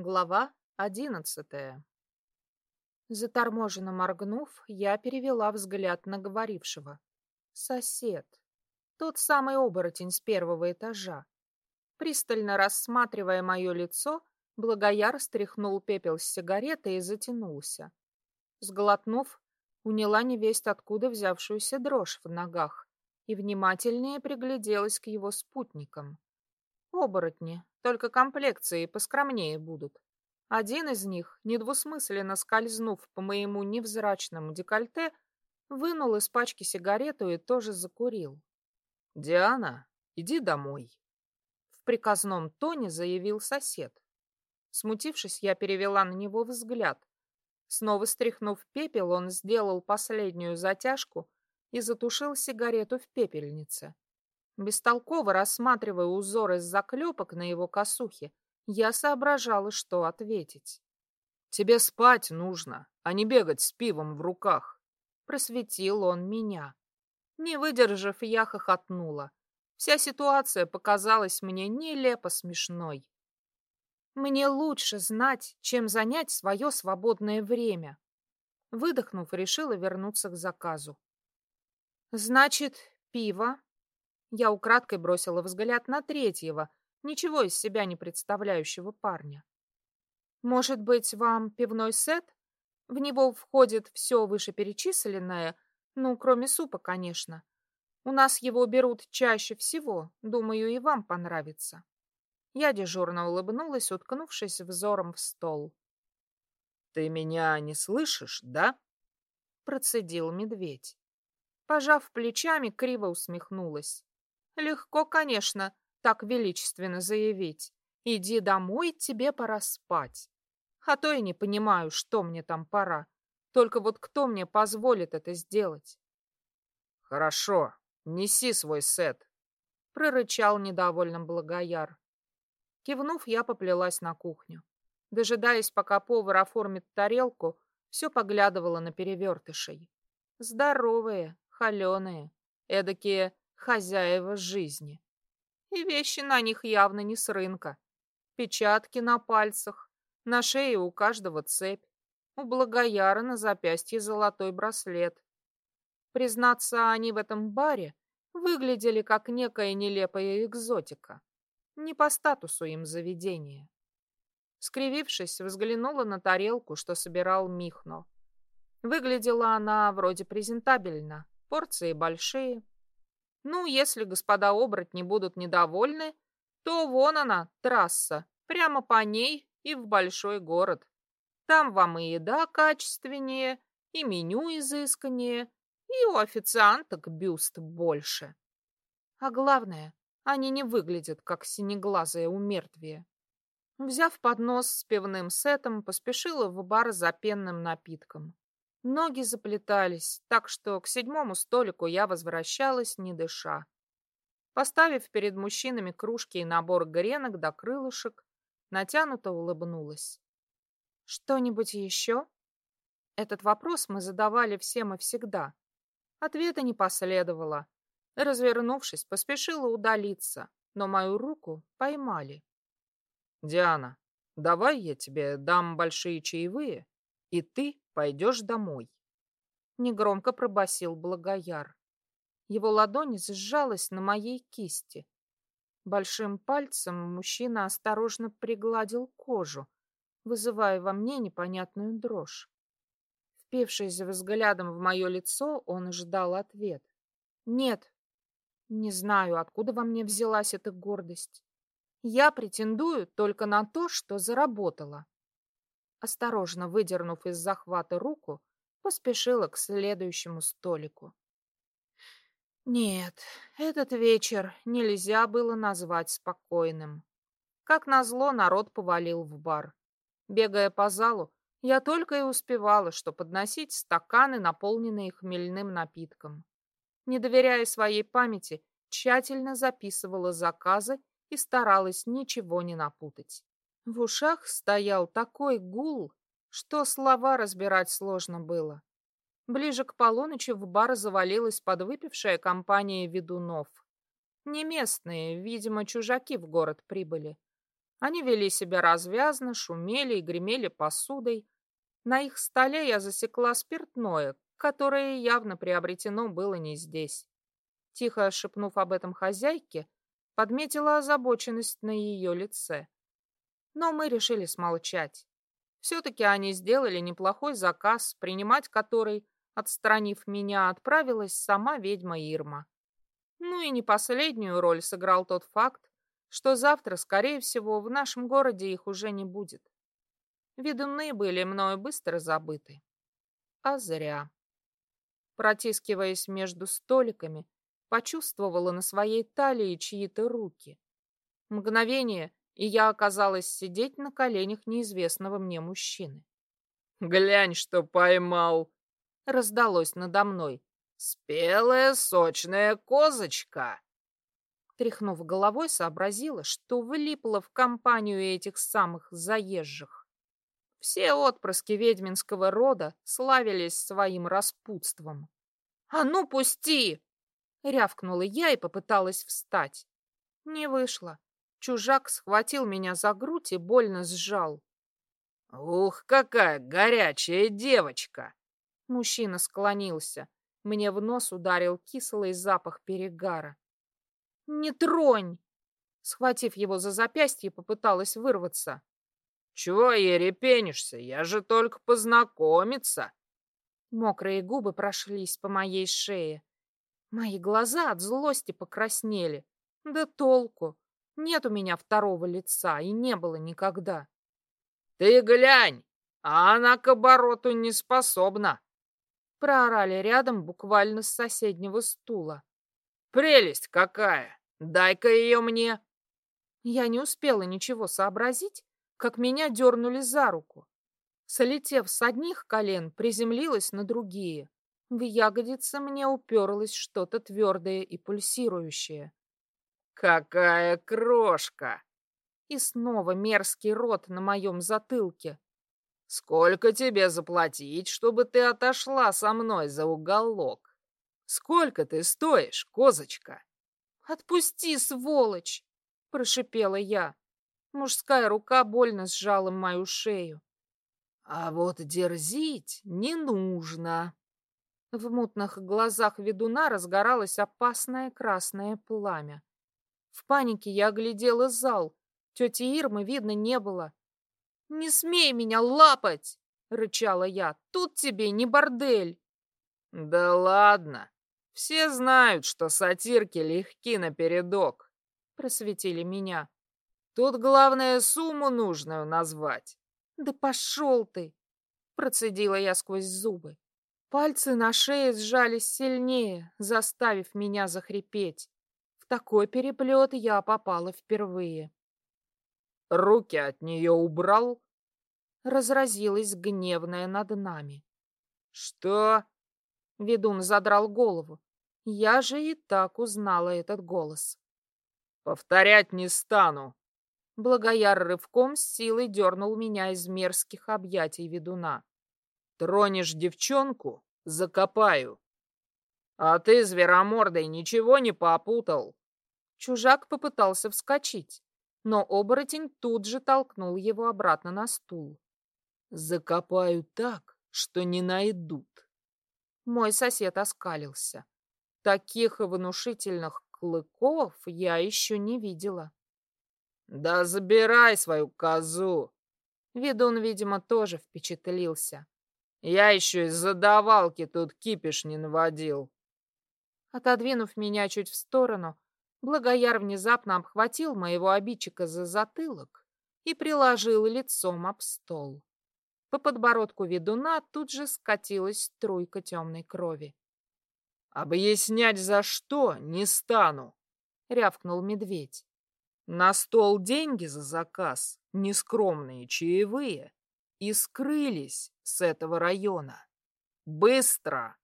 Глава одиннадцатая Заторможенно моргнув, я перевела взгляд на говорившего. Сосед. Тот самый оборотень с первого этажа. Пристально рассматривая мое лицо, Благояр стряхнул пепел с сигареты и затянулся. Сглотнув, уняла невесть откуда взявшуюся дрожь в ногах и внимательнее пригляделась к его спутникам. Оборотни, только комплекции поскромнее будут. Один из них, недвусмысленно скользнув по моему невзрачному декольте, вынул из пачки сигарету и тоже закурил. «Диана, иди домой», — в приказном тоне заявил сосед. Смутившись, я перевела на него взгляд. Снова стряхнув пепел, он сделал последнюю затяжку и затушил сигарету в пепельнице. Бестолково рассматривая узор из заклепок на его косухе, я соображала, что ответить. «Тебе спать нужно, а не бегать с пивом в руках», — просветил он меня. Не выдержав, я хохотнула. Вся ситуация показалась мне нелепо смешной. Мне лучше знать, чем занять свое свободное время. Выдохнув, решила вернуться к заказу. Значит, пиво, я украдкой бросила взгляд на третьего, ничего из себя не представляющего парня. Может быть, вам пивной сет? В него входит все вышеперечисленное, ну, кроме супа, конечно. У нас его берут чаще всего, думаю, и вам понравится. Я дежурно улыбнулась, уткнувшись взором в стол. «Ты меня не слышишь, да?» Процедил медведь. Пожав плечами, криво усмехнулась. Легко, конечно, так величественно заявить. Иди домой, тебе пора спать. А то я не понимаю, что мне там пора. Только вот кто мне позволит это сделать? Хорошо, неси свой сет, прорычал недовольным Благояр. Кивнув, я поплелась на кухню. Дожидаясь, пока повар оформит тарелку, все поглядывала на перевертышей. Здоровые, холеные, эдакие хозяева жизни. И вещи на них явно не с рынка. Печатки на пальцах, на шее у каждого цепь, у Благояра на запястье золотой браслет. Признаться, они в этом баре выглядели как некая нелепая экзотика. Не по статусу им заведения. Скривившись, взглянула на тарелку, что собирал Михно. Выглядела она вроде презентабельно, порции большие, ну, если господа оборотни будут недовольны, то вон она, трасса, прямо по ней и в большой город. Там вам и еда качественнее, и меню изысканнее, и у официанток бюст больше. А главное, они не выглядят, как синеглазые умертвие. Взяв поднос с пивным сетом, поспешила в бар за пенным напитком. Ноги заплетались, так что к седьмому столику я возвращалась, не дыша. Поставив перед мужчинами кружки и набор гренок до крылышек, натянуто улыбнулась. «Что-нибудь еще?» Этот вопрос мы задавали всем и всегда. Ответа не последовало. Развернувшись, поспешила удалиться, но мою руку поймали. «Диана, давай я тебе дам большие чаевые, и ты пойдешь домой. Негромко пробасил Благояр. Его ладонь сжалась на моей кисти. Большим пальцем мужчина осторожно пригладил кожу, вызывая во мне непонятную дрожь. Впившись взглядом в мое лицо, он ждал ответ. «Нет, не знаю, откуда во мне взялась эта гордость. Я претендую только на то, что заработала осторожно выдернув из захвата руку, поспешила к следующему столику. Нет, этот вечер нельзя было назвать спокойным. Как назло, народ повалил в бар. Бегая по залу, я только и успевала, что подносить стаканы, наполненные хмельным напитком. Не доверяя своей памяти, тщательно записывала заказы и старалась ничего не напутать. В ушах стоял такой гул, что слова разбирать сложно было. Ближе к полуночи в бар завалилась подвыпившая компания ведунов. Не местные, видимо, чужаки в город прибыли. Они вели себя развязно, шумели и гремели посудой. На их столе я засекла спиртное, которое явно приобретено было не здесь. Тихо шепнув об этом хозяйке, подметила озабоченность на ее лице. Но мы решили смолчать. Все-таки они сделали неплохой заказ, принимать который, отстранив меня, отправилась сама ведьма Ирма. Ну и не последнюю роль сыграл тот факт, что завтра, скорее всего, в нашем городе их уже не будет. Ведуны были мною быстро забыты. А зря. Протискиваясь между столиками, почувствовала на своей талии чьи-то руки. Мгновение, и я оказалась сидеть на коленях неизвестного мне мужчины. «Глянь, что поймал!» — раздалось надо мной. «Спелая сочная козочка!» Тряхнув головой, сообразила, что влипла в компанию этих самых заезжих. Все отпрыски ведьминского рода славились своим распутством. «А ну, пусти!» — рявкнула я и попыталась встать. Не вышло. Чужак схватил меня за грудь и больно сжал. «Ух, какая горячая девочка!» Мужчина склонился. Мне в нос ударил кислый запах перегара. «Не тронь!» Схватив его за запястье, попыталась вырваться. «Чего ерепенишься? Я же только познакомиться!» Мокрые губы прошлись по моей шее. Мои глаза от злости покраснели. Да толку! Нет у меня второго лица и не было никогда. «Ты глянь, а она к обороту не способна!» Проорали рядом буквально с соседнего стула. «Прелесть какая! Дай-ка ее мне!» Я не успела ничего сообразить, как меня дернули за руку. Солетев с одних колен, приземлилась на другие. В ягодице мне уперлось что-то твердое и пульсирующее. «Какая крошка!» И снова мерзкий рот на моем затылке. «Сколько тебе заплатить, чтобы ты отошла со мной за уголок? Сколько ты стоишь, козочка?» «Отпусти, сволочь!» — прошипела я. Мужская рука больно сжала мою шею. «А вот дерзить не нужно!» В мутных глазах ведуна разгоралось опасное красное пламя. В панике я оглядела зал. Тети Ирмы видно не было. «Не смей меня лапать!» — рычала я. «Тут тебе не бордель!» «Да ладно!» Все знают, что сатирки легки напередок. Просветили меня. Тут главное сумму нужную назвать. Да пошел ты! Процедила я сквозь зубы. Пальцы на шее сжались сильнее, заставив меня захрипеть. Такой переплет я попала впервые. Руки от нее убрал? Разразилась гневная над нами. Что? Ведун задрал голову. Я же и так узнала этот голос. «Повторять не стану!» Благояр рывком с силой дернул меня из мерзких объятий ведуна. «Тронешь девчонку — закопаю!» «А ты, зверомордой, ничего не попутал?» Чужак попытался вскочить, но оборотень тут же толкнул его обратно на стул. «Закопаю так, что не найдут!» Мой сосед оскалился. Таких внушительных клыков я еще не видела. «Да забирай свою козу!» Ведун, видимо, тоже впечатлился. «Я еще из задавалки тут кипиш не наводил». Отодвинув меня чуть в сторону, Благояр внезапно обхватил моего обидчика за затылок и приложил лицом об стол. По подбородку ведуна тут же скатилась струйка темной крови. «Объяснять за что не стану», — рявкнул медведь. «На стол деньги за заказ, нескромные чаевые, и скрылись с этого района. Быстро!»